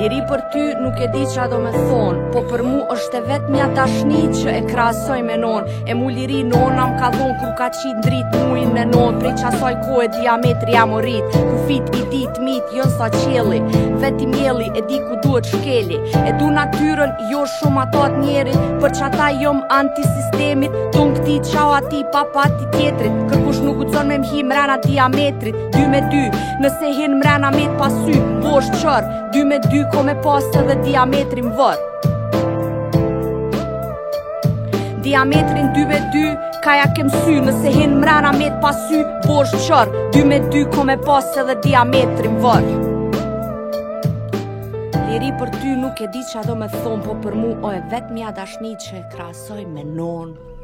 Liri për ty nuk e di qa do me thon Po për mu është e vetë mja dashni që e krasoj me non E mu liri non am ka dhon ku ka qit drit muin me non Prej qasoj ko e diametri am Ku fit i dit mit jo sa qeli Veti mjeli e di ku duhet shkeli E du natyren jo shumë atat njerit, Për qata jom antisistemit tung ti qau ati pa pati tjetrit Kërkush nuk u me mhi mrena diametrit 2 me 2 nëse hin mrena met pas sy Vosh qër 2 me 2 ko me pas edhe diametrin vër Diametrin 2 me 2 Kaja kem sy Nëse hin mrena met pas sy Vosh qër 2 me 2 ko me pas edhe diametrin vër Liri për ty nuk e di qa do me thon Po për mu o e vet mja dashni që krasoj me nonë